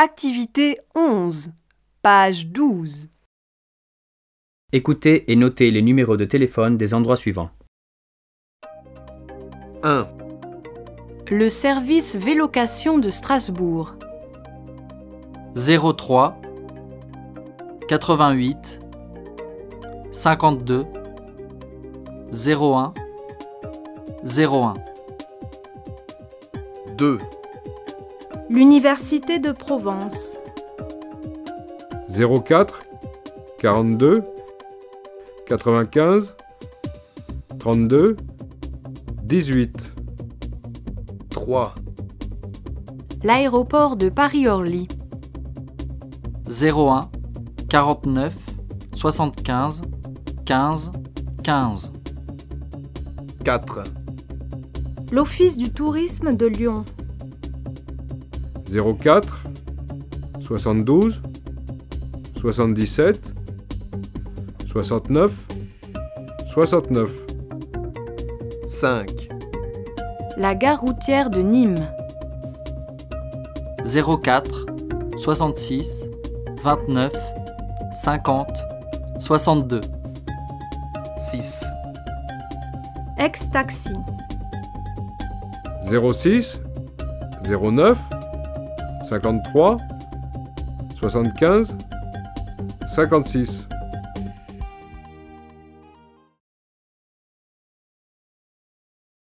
Activité 11, page 12. Écoutez et notez les numéros de téléphone des endroits suivants. 1, Le service Vélocation de Strasbourg. 03 88 52 01 01 2, L'Université de Provence. 04 42 95 32 18 3, L'aéroport de Paris-Orly. 01 49 75 15 15 4, L'Office du tourisme de Lyon. 04 72 77 69 69 5, La gare routière de Nîmes. 04 66 29 50 62 6, Ex-taxi. 06 09 53 75 56